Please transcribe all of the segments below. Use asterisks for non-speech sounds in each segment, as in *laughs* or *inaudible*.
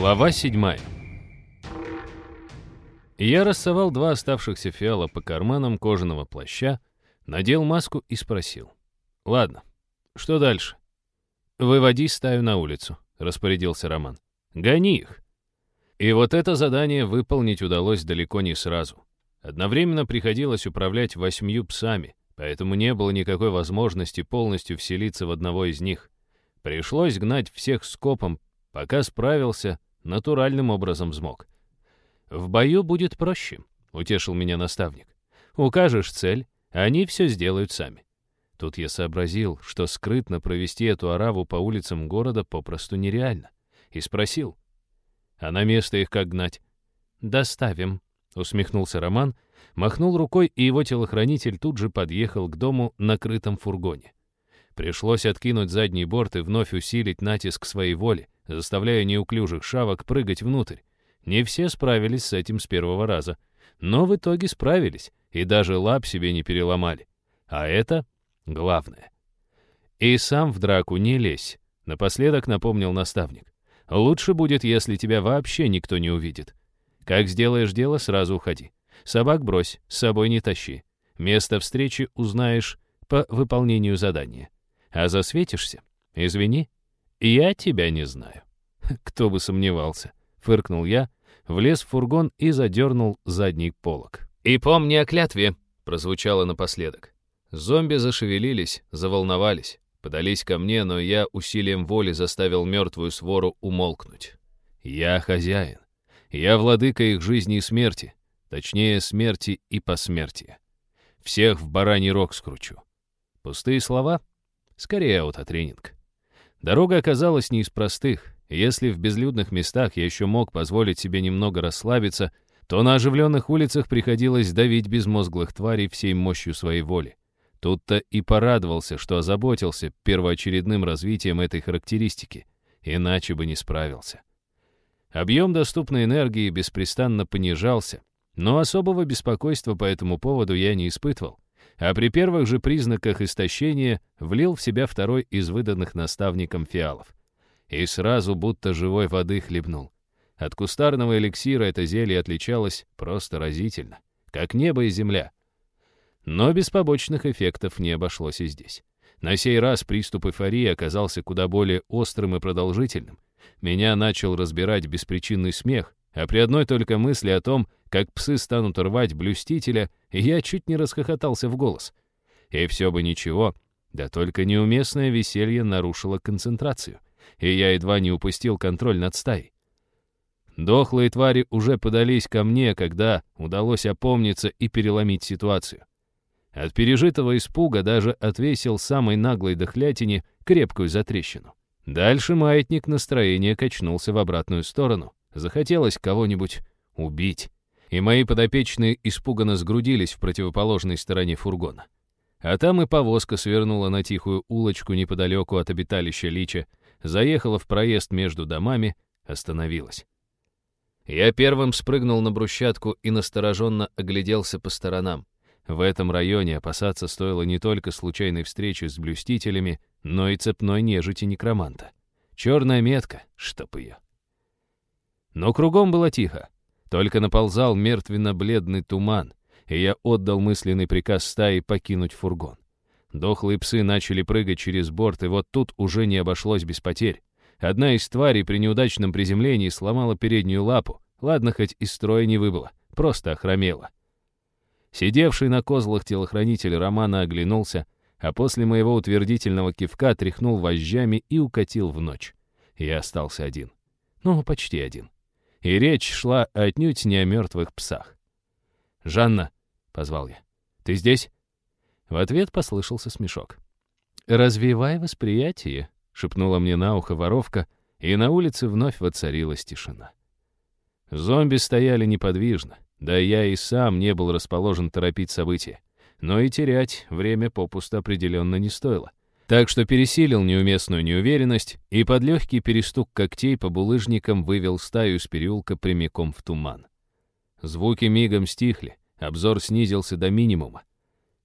Глава седьмая. Я рассовал два оставшихся фиала по карманам кожаного плаща, надел маску и спросил. «Ладно, что дальше?» «Выводи стаю на улицу», — распорядился Роман. «Гони их». И вот это задание выполнить удалось далеко не сразу. Одновременно приходилось управлять восьмью псами, поэтому не было никакой возможности полностью вселиться в одного из них. Пришлось гнать всех скопом, пока справился, натуральным образом взмок. «В бою будет проще», — утешил меня наставник. «Укажешь цель, они все сделают сами». Тут я сообразил, что скрытно провести эту ораву по улицам города попросту нереально, и спросил, «А на место их как гнать?» «Доставим», — усмехнулся Роман, махнул рукой, и его телохранитель тут же подъехал к дому на крытом фургоне. Пришлось откинуть задний борт и вновь усилить натиск своей воли, заставляя неуклюжих шавок прыгать внутрь. Не все справились с этим с первого раза, но в итоге справились и даже лап себе не переломали. А это главное. И сам в драку не лезь, напоследок напомнил наставник. Лучше будет, если тебя вообще никто не увидит. Как сделаешь дело, сразу уходи. Собак брось, с собой не тащи. Место встречи узнаешь по выполнению задания. А засветишься? Извини, я тебя не знаю. *laughs* Кто бы сомневался, фыркнул я, влез в фургон и задернул задний полог. «И помни о клятве», — прозвучало напоследок. Зомби зашевелились, заволновались, подались ко мне, но я усилием воли заставил мертвую свору умолкнуть. Я хозяин. Я владыка их жизни и смерти, точнее, смерти и посмертия. Всех в бараний рог скручу. Пустые слова? Скорее аутотренинг. Дорога оказалась не из простых. Если в безлюдных местах я еще мог позволить себе немного расслабиться, то на оживленных улицах приходилось давить безмозглых тварей всей мощью своей воли. Тут-то и порадовался, что озаботился первоочередным развитием этой характеристики, иначе бы не справился. Объем доступной энергии беспрестанно понижался, но особого беспокойства по этому поводу я не испытывал, а при первых же признаках истощения влил в себя второй из выданных наставником фиалов. И сразу будто живой воды хлебнул. От кустарного эликсира это зелье отличалось просто разительно, как небо и земля. Но без побочных эффектов не обошлось и здесь. На сей раз приступ эйфории оказался куда более острым и продолжительным. Меня начал разбирать беспричинный смех, а при одной только мысли о том, как псы станут рвать блюстителя, я чуть не расхохотался в голос. И все бы ничего, да только неуместное веселье нарушило концентрацию, и я едва не упустил контроль над стаей. Дохлые твари уже подались ко мне, когда удалось опомниться и переломить ситуацию. От пережитого испуга даже отвесил самой наглой дохлятине крепкую затрещину. Дальше маятник настроения качнулся в обратную сторону. Захотелось кого-нибудь убить. И мои подопечные испуганно сгрудились в противоположной стороне фургона. А там и повозка свернула на тихую улочку неподалеку от обиталища Лича, заехала в проезд между домами, остановилась. Я первым спрыгнул на брусчатку и настороженно огляделся по сторонам. В этом районе опасаться стоило не только случайной встречи с блюстителями, но и цепной нежити некроманта. Черная метка, чтоб ее. Но кругом было тихо. Только наползал мертвенно-бледный туман, и я отдал мысленный приказ стаи покинуть фургон. Дохлые псы начали прыгать через борт, и вот тут уже не обошлось без потерь. Одна из тварей при неудачном приземлении сломала переднюю лапу. Ладно, хоть из строя не выбыла, просто охромела. Сидевший на козлах телохранитель Романа оглянулся, а после моего утвердительного кивка тряхнул вожжами и укатил в ночь. Я остался один. Ну, почти один. И речь шла отнюдь не о мертвых псах. «Жанна», — позвал я, — «ты здесь?» В ответ послышался смешок. «Развивай восприятие», — шепнула мне на ухо воровка, и на улице вновь воцарилась тишина. Зомби стояли неподвижно, да я и сам не был расположен торопить события. Но и терять время попусто определенно не стоило. Так что пересилил неуместную неуверенность и под легкий перестук когтей по булыжникам вывел стаю с переулка прямиком в туман. Звуки мигом стихли, обзор снизился до минимума.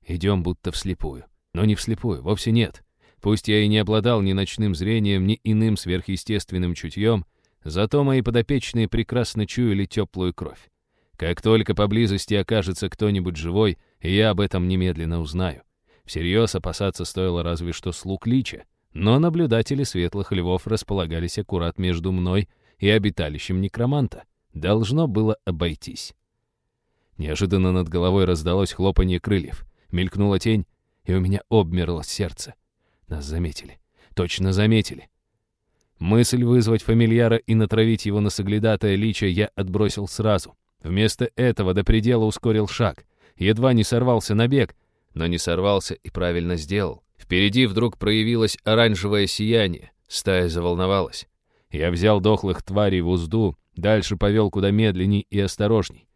Идем будто вслепую. Но не вслепую, вовсе нет. Пусть я и не обладал ни ночным зрением, ни иным сверхъестественным чутьем, Зато мои подопечные прекрасно чуяли теплую кровь. Как только поблизости окажется кто-нибудь живой, я об этом немедленно узнаю. Всерьез опасаться стоило разве что слуг лича, но наблюдатели светлых львов располагались аккурат между мной и обиталищем некроманта. Должно было обойтись. Неожиданно над головой раздалось хлопанье крыльев. Мелькнула тень, и у меня обмерло сердце. Нас заметили. Точно заметили. Мысль вызвать фамильяра и натравить его на соглядатая лича я отбросил сразу. Вместо этого до предела ускорил шаг. Едва не сорвался на бег, но не сорвался и правильно сделал. Впереди вдруг проявилось оранжевое сияние. Стая заволновалась. Я взял дохлых тварей в узду, дальше повел куда медленней и осторожней.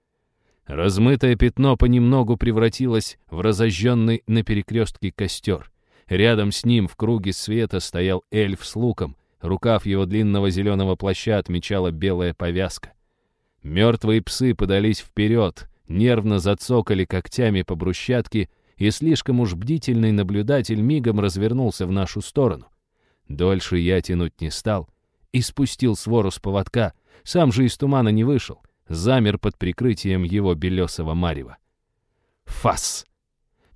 Размытое пятно понемногу превратилось в разожженный на перекрестке костер. Рядом с ним в круге света стоял эльф с луком. Рукав его длинного зеленого плаща отмечала белая повязка. Мертвые псы подались вперед, нервно зацокали когтями по брусчатке, и слишком уж бдительный наблюдатель мигом развернулся в нашу сторону. Дольше я тянуть не стал и спустил свору с поводка, сам же из тумана не вышел, замер под прикрытием его белесого марева. Фас!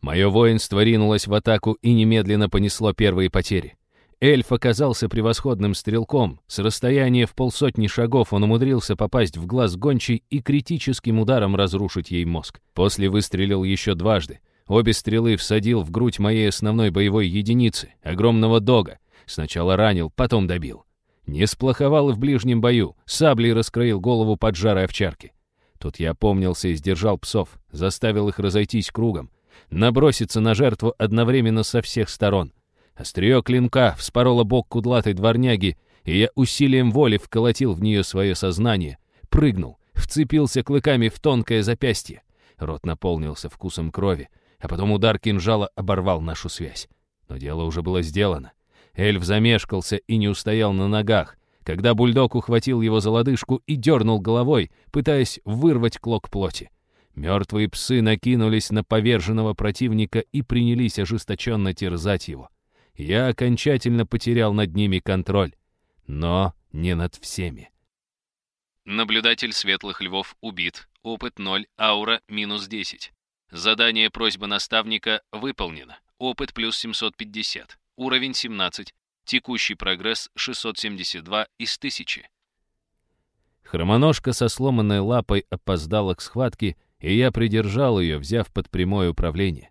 Мое воинство ринулось в атаку и немедленно понесло первые потери. Эльф оказался превосходным стрелком. С расстояния в полсотни шагов он умудрился попасть в глаз гончей и критическим ударом разрушить ей мозг. После выстрелил еще дважды. Обе стрелы всадил в грудь моей основной боевой единицы, огромного дога. Сначала ранил, потом добил. Не сплоховал и в ближнем бою, саблей раскроил голову поджарой овчарки. Тут я опомнился и сдержал псов, заставил их разойтись кругом, наброситься на жертву одновременно со всех сторон. Острие клинка вспороло бок кудлатой дворняги, и я усилием воли вколотил в нее свое сознание, прыгнул, вцепился клыками в тонкое запястье. Рот наполнился вкусом крови, а потом удар кинжала оборвал нашу связь. Но дело уже было сделано. Эльф замешкался и не устоял на ногах, когда бульдог ухватил его за лодыжку и дернул головой, пытаясь вырвать клок плоти. Мертвые псы накинулись на поверженного противника и принялись ожесточенно терзать его. Я окончательно потерял над ними контроль, но не над всеми. Наблюдатель светлых львов убит. Опыт 0, аура минус 10. Задание просьба наставника выполнено. Опыт плюс 750. Уровень 17. Текущий прогресс 672 из 1000. Хромоножка со сломанной лапой опоздала к схватке, и я придержал ее, взяв под прямое управление.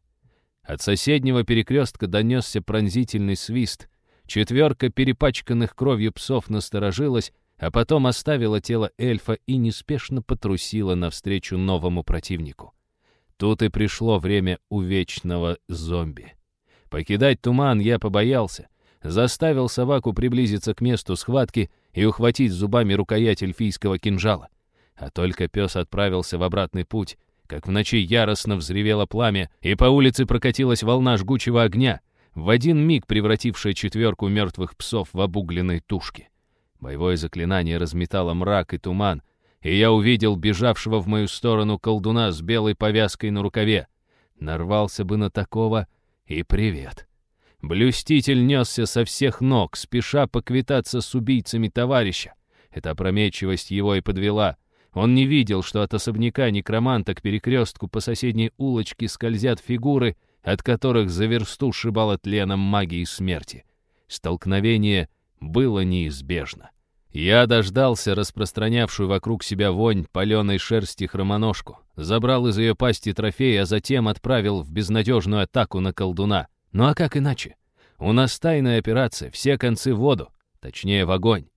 От соседнего перекрестка донесся пронзительный свист. Четверка перепачканных кровью псов насторожилась, а потом оставила тело эльфа и неспешно потрусила навстречу новому противнику. Тут и пришло время увечного зомби. Покидать туман я побоялся. Заставил собаку приблизиться к месту схватки и ухватить зубами рукоять эльфийского кинжала. А только пес отправился в обратный путь, как в ночи яростно взревело пламя, и по улице прокатилась волна жгучего огня, в один миг превратившая четверку мертвых псов в обугленные тушки. Боевое заклинание разметало мрак и туман, и я увидел бежавшего в мою сторону колдуна с белой повязкой на рукаве. Нарвался бы на такого — и привет. Блюститель несся со всех ног, спеша поквитаться с убийцами товарища. Эта опрометчивость его и подвела. Он не видел, что от особняка некроманта к перекрестку по соседней улочке скользят фигуры, от которых за версту шибало тленом магии смерти. Столкновение было неизбежно. Я дождался распространявшую вокруг себя вонь паленой шерсти хромоножку, забрал из ее пасти трофей, а затем отправил в безнадежную атаку на колдуна. Ну а как иначе? У нас тайная операция, все концы в воду, точнее в огонь.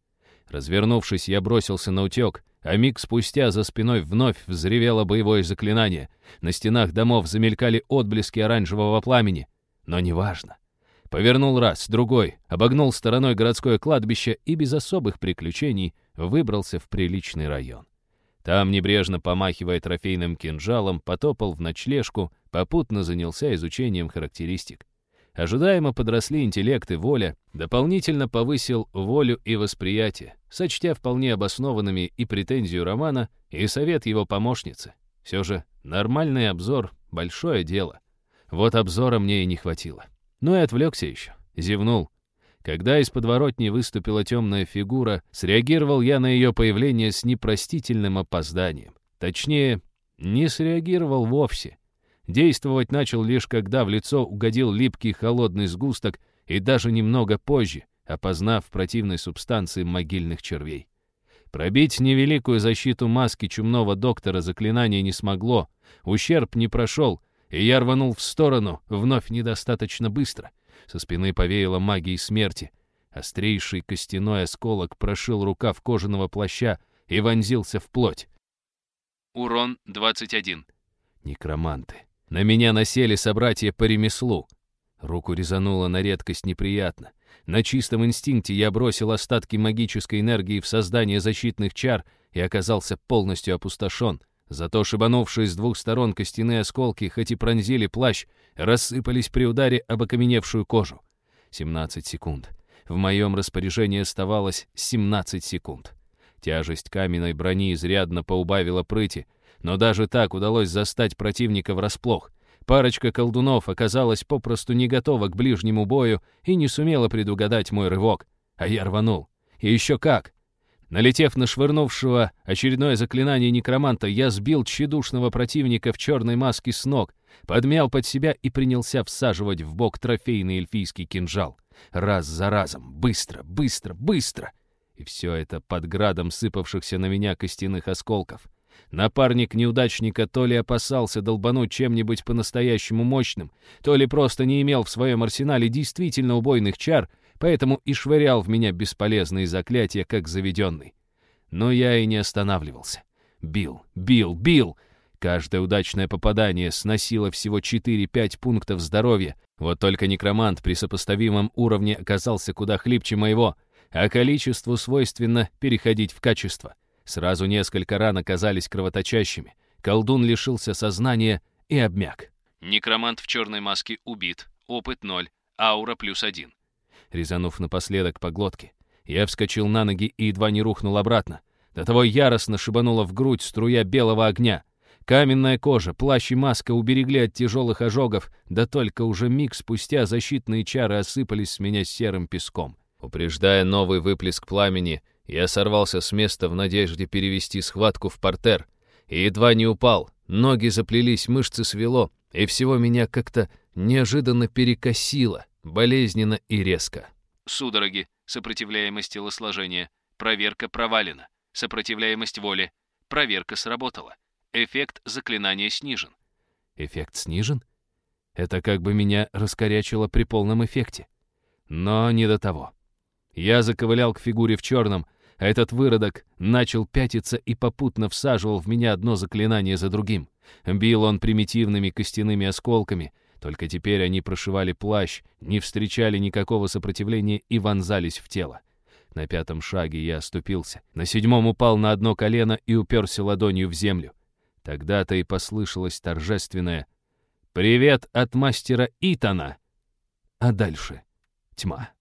Развернувшись, я бросился на утек, а миг спустя за спиной вновь взревело боевое заклинание. На стенах домов замелькали отблески оранжевого пламени. Но неважно. Повернул раз, другой, обогнул стороной городское кладбище и без особых приключений выбрался в приличный район. Там, небрежно помахивая трофейным кинжалом, потопал в ночлежку, попутно занялся изучением характеристик. Ожидаемо подросли интеллект и воля, дополнительно повысил волю и восприятие, сочтя вполне обоснованными и претензию романа, и совет его помощницы. Все же нормальный обзор — большое дело. Вот обзора мне и не хватило. Ну и отвлекся еще. Зевнул. Когда из подворотни выступила темная фигура, среагировал я на ее появление с непростительным опозданием. Точнее, не среагировал вовсе. Действовать начал лишь когда в лицо угодил липкий холодный сгусток и даже немного позже, опознав противной субстанции могильных червей. Пробить невеликую защиту маски чумного доктора заклинание не смогло, ущерб не прошел, и я рванул в сторону, вновь недостаточно быстро. Со спины повеяло магией смерти. Острейший костяной осколок прошил рукав кожаного плаща и вонзился в плоть. Урон 21. Некроманты. На меня насели собратья по ремеслу. Руку резануло на редкость неприятно. На чистом инстинкте я бросил остатки магической энергии в создание защитных чар и оказался полностью опустошен. Зато шибанувшие с двух сторон костяные осколки, хоть и пронзили плащ, рассыпались при ударе об окаменевшую кожу. 17 секунд. В моем распоряжении оставалось 17 секунд. Тяжесть каменной брони изрядно поубавила прыти, но даже так удалось застать противника врасплох. Парочка колдунов оказалась попросту не готова к ближнему бою и не сумела предугадать мой рывок. А я рванул. И еще как! Налетев на швырнувшего очередное заклинание некроманта, я сбил тщедушного противника в черной маске с ног, подмял под себя и принялся всаживать в бок трофейный эльфийский кинжал. Раз за разом, быстро, быстро, быстро! И все это под градом сыпавшихся на меня костяных осколков. Напарник неудачника то ли опасался долбануть чем-нибудь по-настоящему мощным, то ли просто не имел в своем арсенале действительно убойных чар, поэтому и швырял в меня бесполезные заклятия, как заведенный. Но я и не останавливался. Бил, бил, бил! Каждое удачное попадание сносило всего 4-5 пунктов здоровья. Вот только некромант при сопоставимом уровне оказался куда хлипче моего, а количеству свойственно переходить в качество — Сразу несколько ран оказались кровоточащими. Колдун лишился сознания и обмяк. Некромант в черной маске убит. Опыт 0. Аура плюс 1. Резанув напоследок по глотке, я вскочил на ноги и едва не рухнул обратно. До того яростно шибанула в грудь струя белого огня. Каменная кожа, плащ и маска уберегли от тяжелых ожогов, да только уже миг спустя защитные чары осыпались с меня серым песком. Упреждая новый выплеск пламени, я сорвался с места в надежде перевести схватку в портер. И едва не упал, ноги заплелись, мышцы свело, и всего меня как-то неожиданно перекосило, болезненно и резко. Судороги, сопротивляемость телосложения, проверка провалена, сопротивляемость воли, проверка сработала, эффект заклинания снижен. Эффект снижен? Это как бы меня раскорячило при полном эффекте. Но не до того. Я заковылял к фигуре в черном, а этот выродок начал пятиться и попутно всаживал в меня одно заклинание за другим. Бил он примитивными костяными осколками, только теперь они прошивали плащ, не встречали никакого сопротивления и вонзались в тело. На пятом шаге я оступился, на седьмом упал на одно колено и уперся ладонью в землю. Тогда-то и послышалось торжественное «Привет от мастера Итана!» А дальше тьма.